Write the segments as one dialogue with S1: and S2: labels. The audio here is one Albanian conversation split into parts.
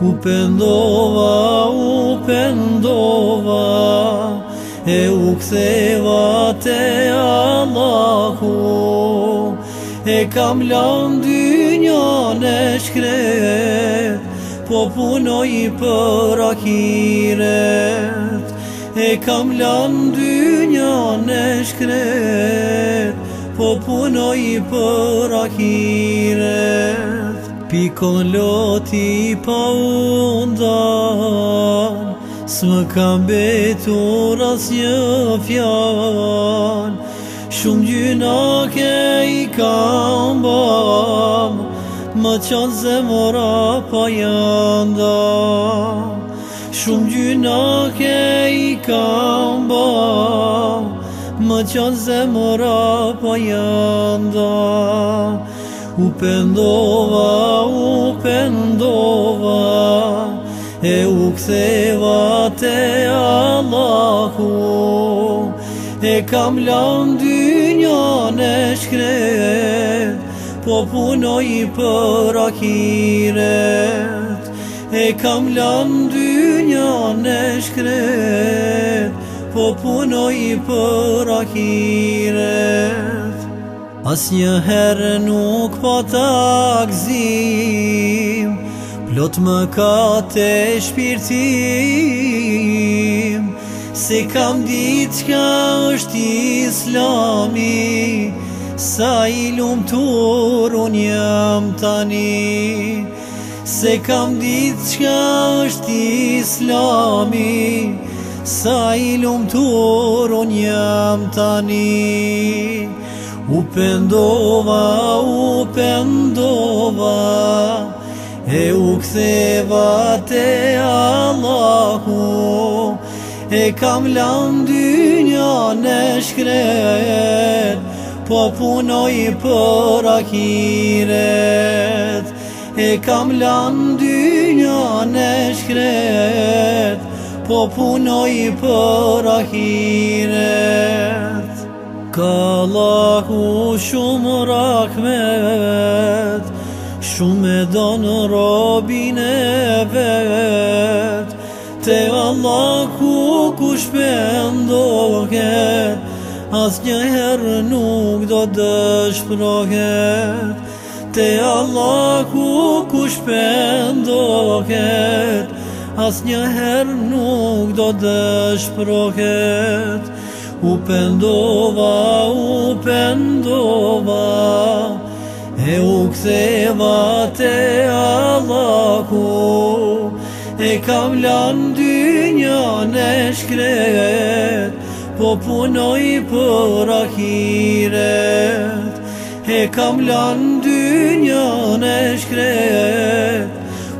S1: U pëndova, u pëndova, e u ktheva te Allahu, e kam lanë dy një në shkret, po punoj për akiret, e kam lanë dy një në shkret, po punoj për akiret pikon loti pa undan s'më kam betur as një fjan Shumë gjyna ke i kam bam Më qanë se mora pa janda Shumë gjyna ke i kam bam Më qanë se mora pa janda U pëndova, u pëndova, e u ktheva te Allahu, e kam lan dy një në shkret, po punoj i për akiret, e kam lan dy një në shkret, po punoj i për akiret. As një herë nuk po të gzim Plot më ka të shpirtim Se kam ditë qka është islami Sa i lumë tur unë jam tani Se kam ditë qka është islami Sa i lumë tur unë jam tani U pëndova, u pëndova E u ktheva te Allahu E kam lan një në shkret Po punoj për akiret E kam lan një në shkret Po punoj për akiret Ka Allahu shumë rahmet Shumë edonë robin e vet Te Allahu ku pëndohë As njëherë nuk do dëshproke Te Allahu ku pëndohë As nuk do dëshproke As njëherë nuk do dëshproke U pëndova, u pëndova, e u ktheva te adhaku, e kam lanë dy njën shkret, po punoj për akiret. e kam lanë dy njën shkret,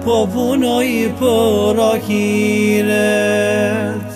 S1: po punoj për akiret.